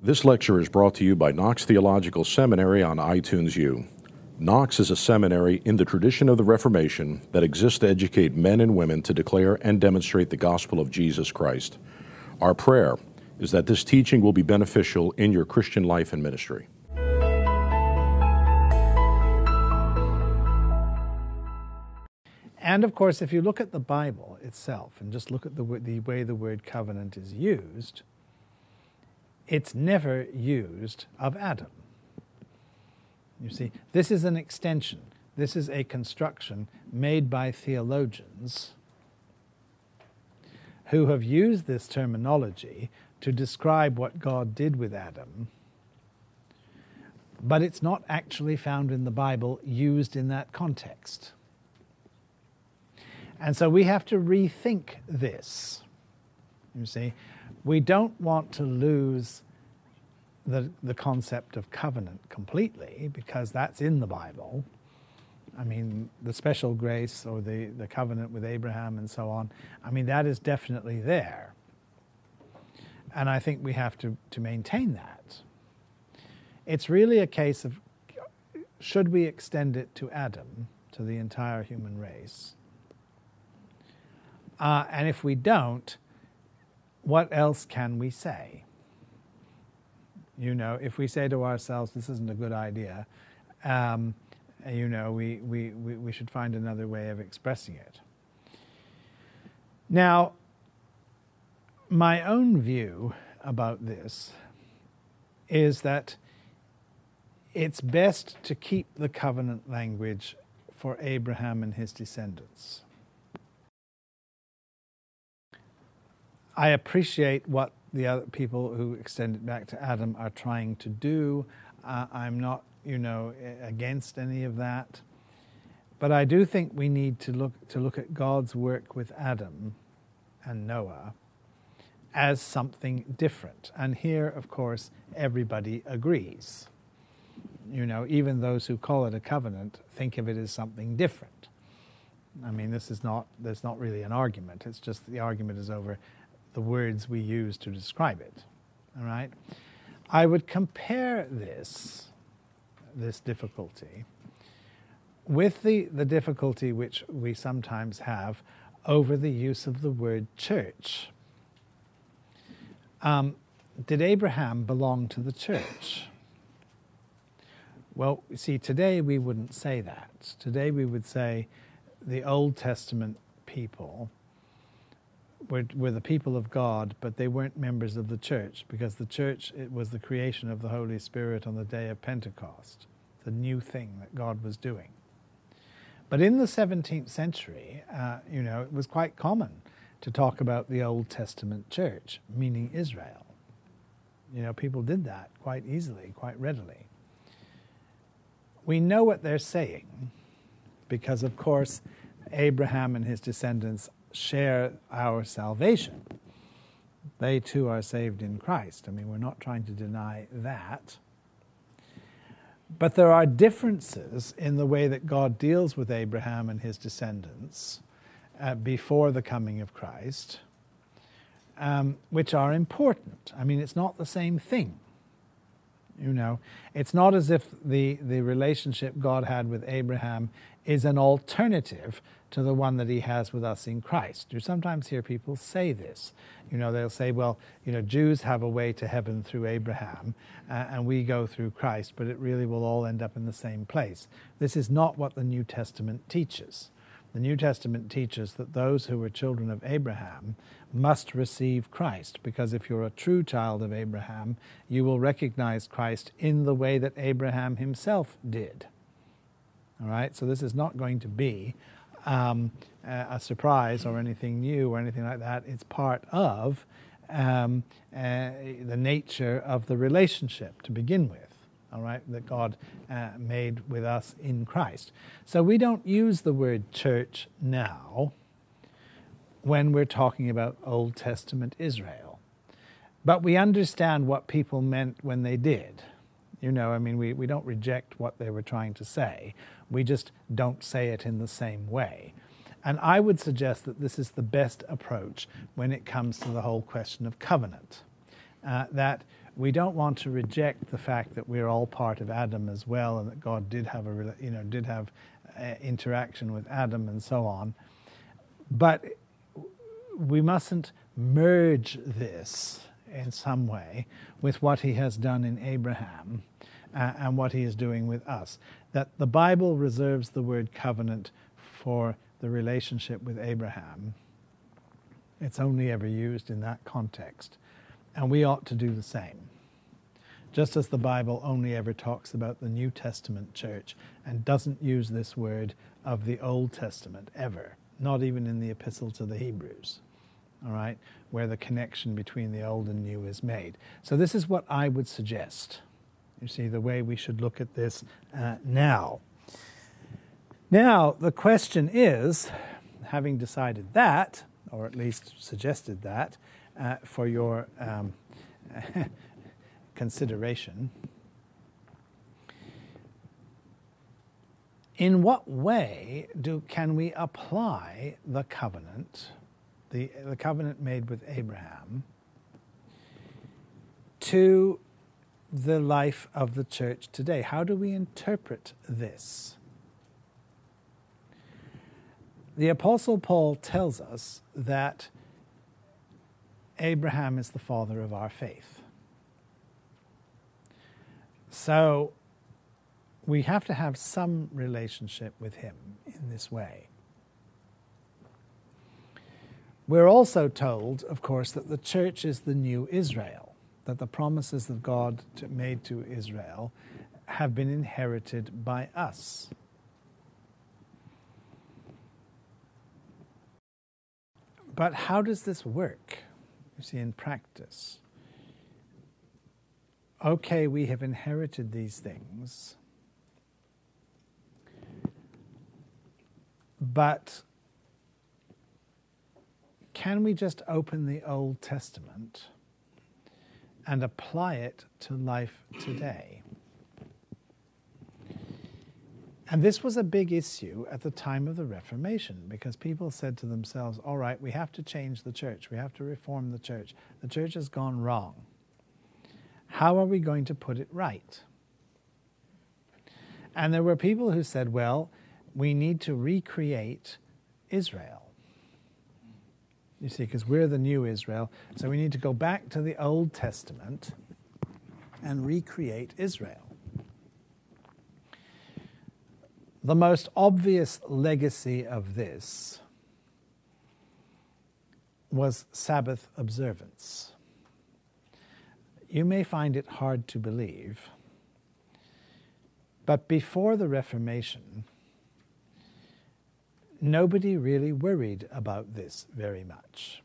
This lecture is brought to you by Knox Theological Seminary on iTunes U. Knox is a seminary in the tradition of the Reformation that exists to educate men and women to declare and demonstrate the gospel of Jesus Christ. Our prayer is that this teaching will be beneficial in your Christian life and ministry. And of course, if you look at the Bible itself and just look at the, the way the word covenant is used, it's never used of Adam. You see, this is an extension. This is a construction made by theologians who have used this terminology to describe what God did with Adam, but it's not actually found in the Bible used in that context. And so we have to rethink this. You see, we don't want to lose the, the concept of covenant completely because that's in the Bible. I mean, the special grace or the, the covenant with Abraham and so on, I mean, that is definitely there. And I think we have to, to maintain that. It's really a case of should we extend it to Adam, to the entire human race? Uh, and if we don't, what else can we say? You know, if we say to ourselves, this isn't a good idea, um, you know, we, we, we, we should find another way of expressing it. Now, my own view about this is that it's best to keep the covenant language for Abraham and his descendants. I appreciate what the other people who extend it back to Adam are trying to do. Uh, I'm not, you know, against any of that. But I do think we need to look to look at God's work with Adam and Noah as something different. And here, of course, everybody agrees. You know, even those who call it a covenant think of it as something different. I mean, this is not there's not really an argument. It's just the argument is over the words we use to describe it. All right? I would compare this, this difficulty, with the, the difficulty which we sometimes have over the use of the word church. Um, did Abraham belong to the church? Well, see, today we wouldn't say that. Today we would say the Old Testament people were, were the people of God, but they weren't members of the church because the church it was the creation of the Holy Spirit on the day of Pentecost, the new thing that God was doing. But in the 17th century, uh, you know, it was quite common to talk about the Old Testament church, meaning Israel. You know, people did that quite easily, quite readily. We know what they're saying because, of course, Abraham and his descendants share our salvation. They too are saved in Christ. I mean, we're not trying to deny that. But there are differences in the way that God deals with Abraham and his descendants uh, before the coming of Christ, um, which are important. I mean, it's not the same thing. You know, it's not as if the, the relationship God had with Abraham is an alternative to the one that he has with us in Christ. You sometimes hear people say this. You know, they'll say, well, you know, Jews have a way to heaven through Abraham, uh, and we go through Christ, but it really will all end up in the same place. This is not what the New Testament teaches. The New Testament teaches that those who are children of Abraham must receive Christ, because if you're a true child of Abraham, you will recognize Christ in the way that Abraham himself did. All right, so this is not going to be um, a surprise or anything new or anything like that. It's part of um, uh, the nature of the relationship to begin with. All right, that God uh, made with us in Christ. So we don't use the word church now when we're talking about Old Testament Israel. But we understand what people meant when they did. You know, I mean, we, we don't reject what they were trying to say. We just don't say it in the same way. And I would suggest that this is the best approach when it comes to the whole question of covenant. Uh, that we don't want to reject the fact that we're all part of Adam as well, and that God did have a you know did have uh, interaction with Adam and so on. But we mustn't merge this in some way with what He has done in Abraham uh, and what He is doing with us. That the Bible reserves the word covenant for the relationship with Abraham. It's only ever used in that context. And we ought to do the same. Just as the Bible only ever talks about the New Testament church and doesn't use this word of the Old Testament ever, not even in the Epistle to the Hebrews, all right, where the connection between the Old and New is made. So, this is what I would suggest. You see, the way we should look at this uh, now. Now, the question is having decided that, or at least suggested that, for your um, consideration, in what way do, can we apply the covenant, the, the covenant made with Abraham, to the life of the church today? How do we interpret this? The Apostle Paul tells us that Abraham is the father of our faith. So we have to have some relationship with him in this way. We're also told, of course, that the church is the new Israel, that the promises that God made to Israel have been inherited by us. But how does this work? You see, in practice. Okay, we have inherited these things, but can we just open the Old Testament and apply it to life today? And this was a big issue at the time of the Reformation because people said to themselves, all right, we have to change the church. We have to reform the church. The church has gone wrong. How are we going to put it right? And there were people who said, well, we need to recreate Israel. You see, because we're the new Israel, so we need to go back to the Old Testament and recreate Israel. The most obvious legacy of this was Sabbath observance. You may find it hard to believe, but before the Reformation, nobody really worried about this very much.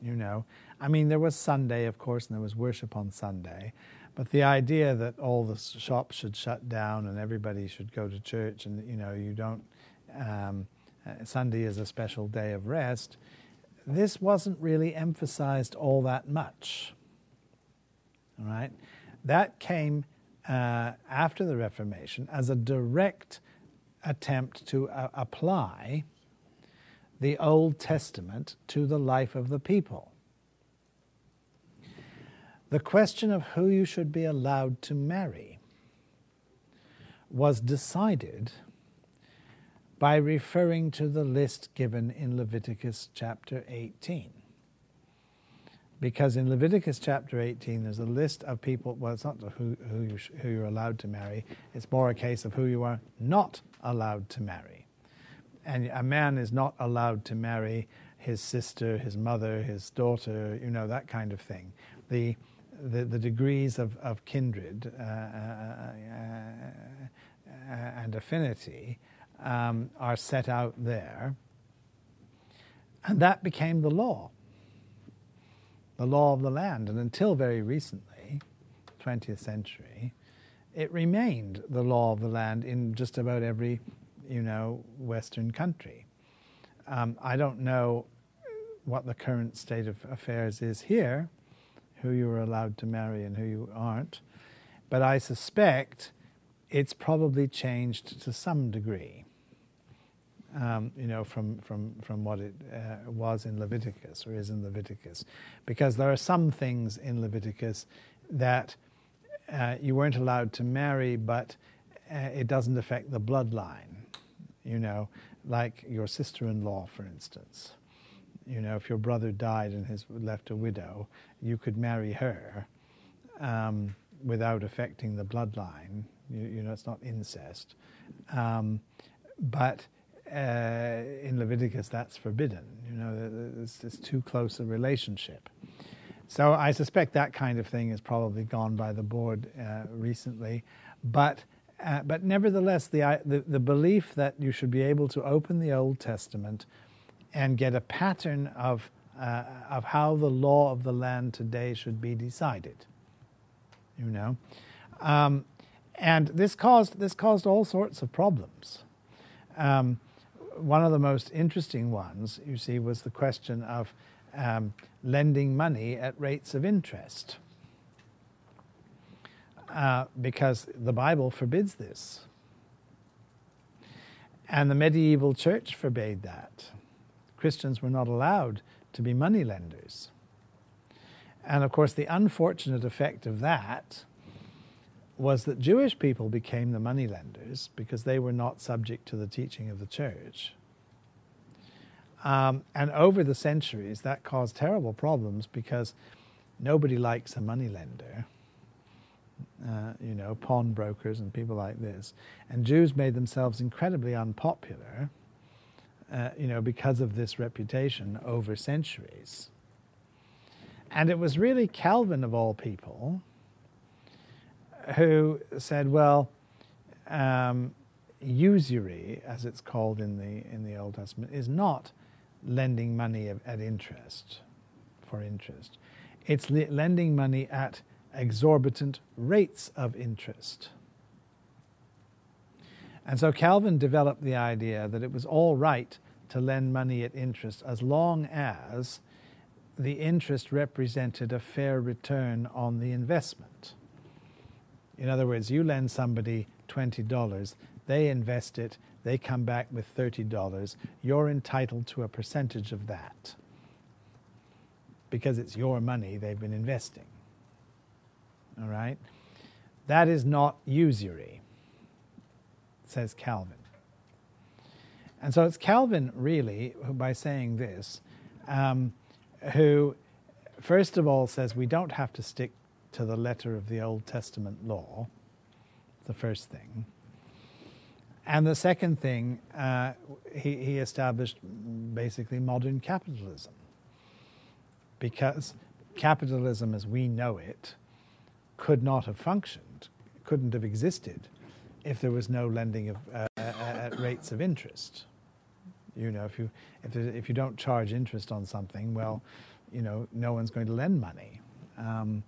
You know, I mean, there was Sunday, of course, and there was worship on Sunday, but the idea that all the shops should shut down and everybody should go to church and, you know, you don't, um, uh, Sunday is a special day of rest, this wasn't really emphasized all that much. All right? That came uh, after the Reformation as a direct attempt to uh, apply the Old Testament to the life of the people the question of who you should be allowed to marry was decided by referring to the list given in Leviticus chapter 18. Because in Leviticus chapter 18, there's a list of people, well, it's not who, who, you, who you're allowed to marry, it's more a case of who you are not allowed to marry. And a man is not allowed to marry his sister, his mother, his daughter, you know, that kind of thing. The, the, the degrees of, of kindred uh, uh, uh, and affinity um, are set out there. And that became the law, the law of the land. And until very recently, 20th century, it remained the law of the land in just about every, you know, Western country. Um, I don't know what the current state of affairs is here, who you are allowed to marry and who you aren't. But I suspect it's probably changed to some degree. um, you know, from, from, from what it uh, was in Leviticus or is in Leviticus. Because there are some things in Leviticus that uh, you weren't allowed to marry, but uh, it doesn't affect the bloodline, you know, like your sister in law, for instance. You know, if your brother died and has left a widow, you could marry her um, without affecting the bloodline. You, you, know, it's not incest. Um, but uh, in Leviticus, that's forbidden. You know, it's, it's too close a relationship. So I suspect that kind of thing has probably gone by the board uh, recently. But, uh, but nevertheless, the, the, the belief that you should be able to open the Old Testament and get a pattern of, uh, of how the law of the land today should be decided. You know? Um, and this caused, this caused all sorts of problems. Um, one of the most interesting ones, you see, was the question of um, lending money at rates of interest. Uh, because the Bible forbids this. And the medieval church forbade that. Christians were not allowed to be money lenders. And of course, the unfortunate effect of that was that Jewish people became the money lenders because they were not subject to the teaching of the church. Um, and over the centuries, that caused terrible problems because nobody likes a money lender. Uh, you know, pawnbrokers and people like this. And Jews made themselves incredibly unpopular, uh, you know, because of this reputation over centuries. And it was really Calvin, of all people, who said, well, um, usury, as it's called in the, in the Old Testament, is not lending money at interest, for interest. It's lending money at exorbitant rates of interest. And so Calvin developed the idea that it was all right to lend money at interest as long as the interest represented a fair return on the investment. In other words, you lend somebody $20, they invest it, they come back with $30. You're entitled to a percentage of that because it's your money they've been investing. All right? That is not usury, says Calvin. And so it's Calvin, really, who, by saying this, um, who, first of all, says we don't have to stick to the letter of the Old Testament law, the first thing. And the second thing, uh, he, he established basically modern capitalism. Because capitalism as we know it could not have functioned, couldn't have existed if there was no lending of, uh, at rates of interest. You know, if you, if, if you don't charge interest on something, well, you know, no one's going to lend money. Um,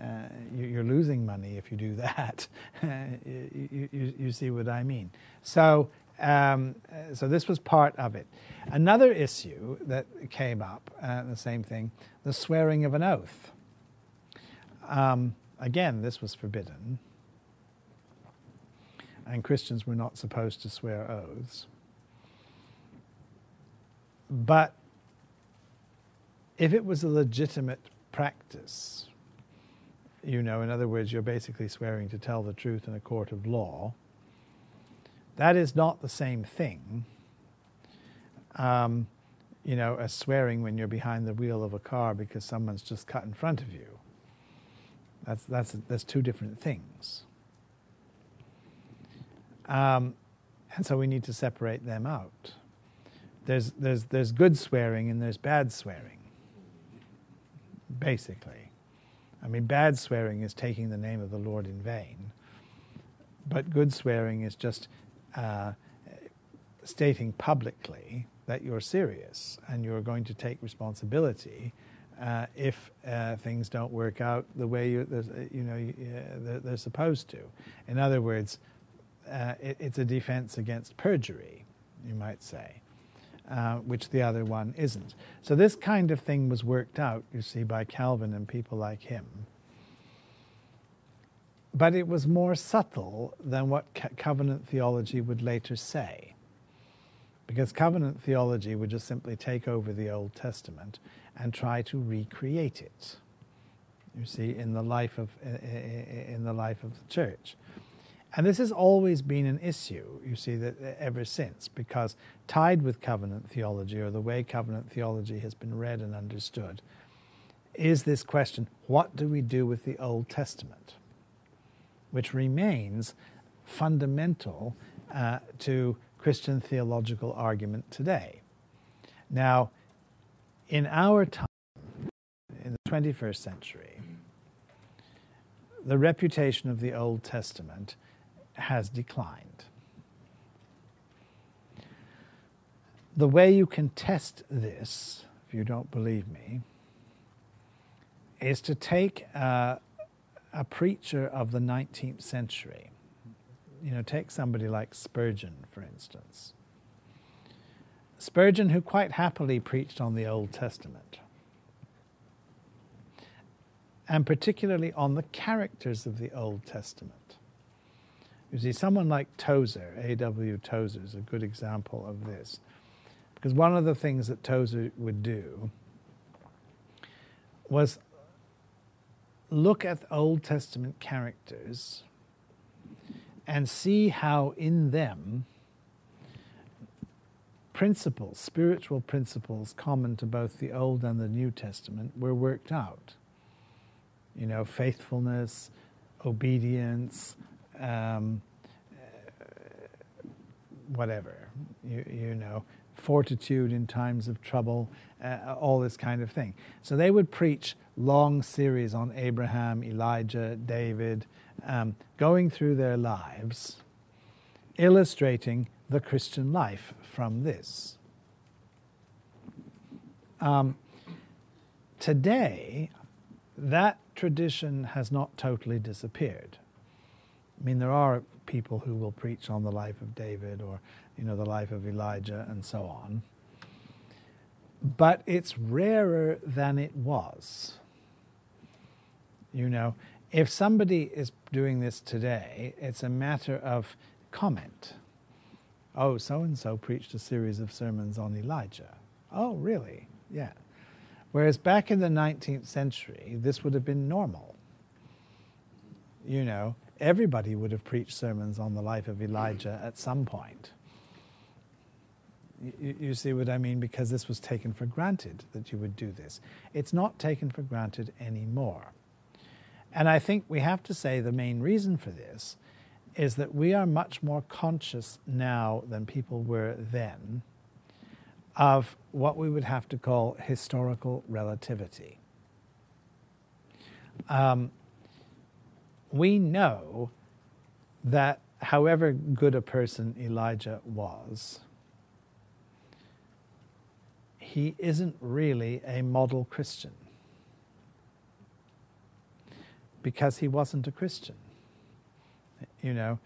uh, you, are losing money if you do that. you, you, you, see what I mean. So, um, so this was part of it. Another issue that came up, uh, the same thing, the swearing of an oath. Um, again, this was forbidden, and Christians were not supposed to swear oaths. But if it was a legitimate practice, you know, in other words, you're basically swearing to tell the truth in a court of law. That is not the same thing, um, you know, as swearing when you're behind the wheel of a car because someone's just cut in front of you. That's, that's, that's two different things. Um, and so we need to separate them out. There's, there's, there's good swearing and there's bad swearing, basically. I mean, bad swearing is taking the name of the Lord in vain, but good swearing is just uh, stating publicly that you're serious and you're going to take responsibility uh, if uh, things don't work out the way you, you know uh, they're, they're, supposed to. In other words, uh, it, it's a defense against perjury, you might say. Uh, which the other one isn't. So this kind of thing was worked out, you see, by Calvin and people like him. But it was more subtle than what covenant theology would later say. Because covenant theology would just simply take over the Old Testament and try to recreate it. You see, in the life of in the life of the church, and this has always been an issue. You see that ever since, because tied with covenant theology, or the way covenant theology has been read and understood, is this question: What do we do with the Old Testament, which remains fundamental uh, to Christian theological argument today? Now, in our time, in the 21st century, the reputation of the Old Testament has declined. The way you can test this, if you don't believe me, is to take a, a preacher of the 19th century. You know, take somebody like Spurgeon, for instance. Spurgeon, who quite happily preached on the Old Testament, and particularly on the characters of the Old Testament. You see, someone like Tozer, A.W. Tozer, is a good example of this. Because one of the things that Tozer would do was look at Old Testament characters and see how in them principles, spiritual principles common to both the Old and the New Testament, were worked out. You know, faithfulness, obedience, um, whatever, you, you know, fortitude in times of trouble, uh, all this kind of thing. So they would preach long series on Abraham, Elijah, David, um, going through their lives, illustrating the Christian life from this. Um, today, that tradition has not totally disappeared. I mean, there are people who will preach on the life of David or, you know, the life of Elijah and so on. But it's rarer than it was. You know, if somebody is doing this today, it's a matter of comment Oh, so and so preached a series of sermons on Elijah. Oh, really? Yeah. Whereas back in the 19th century, this would have been normal. You know, everybody would have preached sermons on the life of Elijah at some point. You, you, see what I mean? Because this was taken for granted that you would do this. It's not taken for granted anymore. And I think we have to say the main reason for this is that we are much more conscious now than people were then of what we would have to call historical relativity. Um, we know that however good a person Elijah was, he isn't really a model Christian because he wasn't a Christian. You know,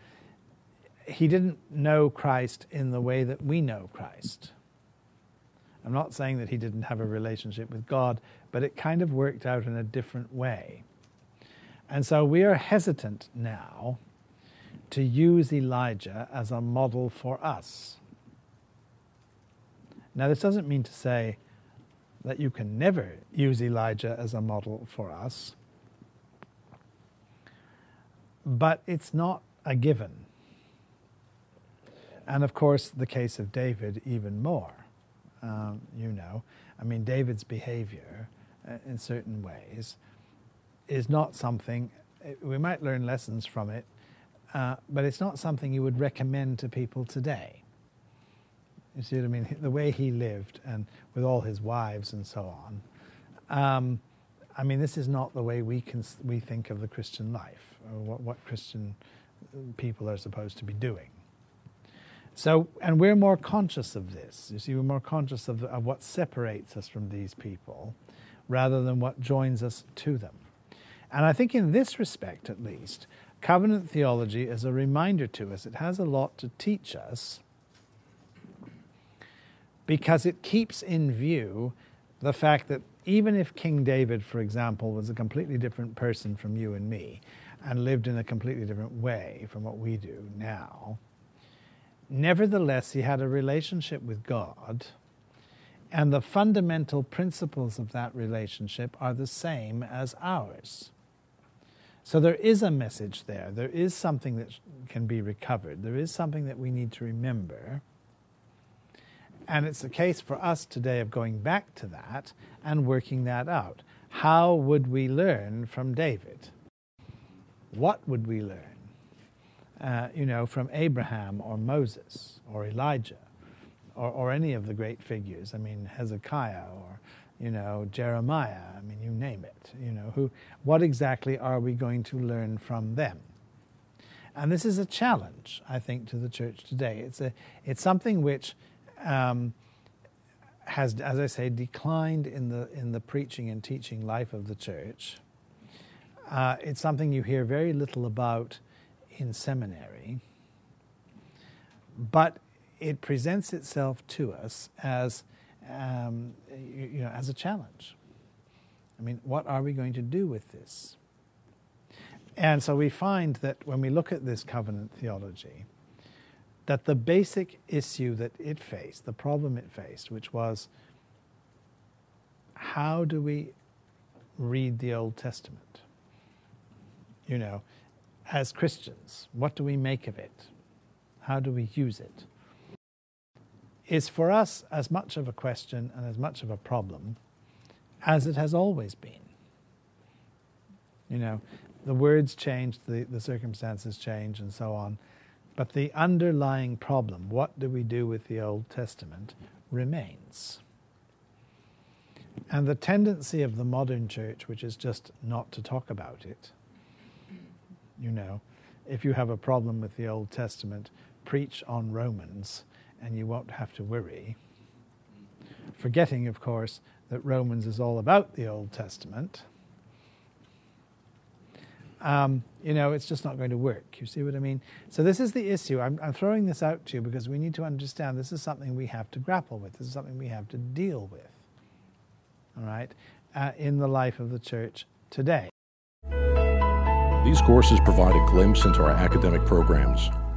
he didn't know Christ in the way that we know Christ. I'm not saying that he didn't have a relationship with God, but it kind of worked out in a different way. And so we are hesitant now to use Elijah as a model for us. Now, this doesn't mean to say that you can never use Elijah as a model for us, but it's not a given. And of course, the case of David, even more. Um, you know, I mean, David's behavior uh, in certain ways is not something, uh, we might learn lessons from it, uh, but it's not something you would recommend to people today. You see what I mean? The way he lived and with all his wives and so on. Um, I mean, this is not the way we can we think of the Christian life or what, what Christian people are supposed to be doing. So, and we're more conscious of this. You see, we're more conscious of, of what separates us from these people rather than what joins us to them. And I think, in this respect at least, covenant theology is a reminder to us. It has a lot to teach us because it keeps in view the fact that even if King David, for example, was a completely different person from you and me, and lived in a completely different way from what we do now, Nevertheless, he had a relationship with God, and the fundamental principles of that relationship are the same as ours. So there is a message there. There is something that can be recovered. There is something that we need to remember. And it's a case for us today of going back to that and working that out. How would we learn from David? What would we learn? Uh, you know, from Abraham or Moses or Elijah or, or any of the great figures. I mean, Hezekiah or, you know, Jeremiah. I mean, you name it. You know, who, what exactly are we going to learn from them? And this is a challenge, I think, to the church today. It's, a, it's something which um, has, as I say, declined in the, in the preaching and teaching life of the church. Uh, it's something you hear very little about in seminary, but it presents itself to us as, um, you, you know, as a challenge. I mean, what are we going to do with this? And so we find that when we look at this covenant theology, that the basic issue that it faced, the problem it faced, which was how do we read the Old Testament? You know, as Christians, what do we make of it? How do we use it? Is for us as much of a question and as much of a problem as it has always been. You know, the words change, the, the circumstances change, and so on. But the underlying problem, what do we do with the Old Testament, remains. And the tendency of the modern church, which is just not to talk about it, you know, if you have a problem with the Old Testament, preach on Romans and you won't have to worry. Forgetting, of course, that Romans is all about the Old Testament um, you know, it's just not going to work. You see what I mean? So this is the issue. I'm, I'm, throwing this out to you because we need to understand this is something we have to grapple with. This is something we have to deal with. All right, uh, in the life of the church today. These courses provide a glimpse into our academic programs.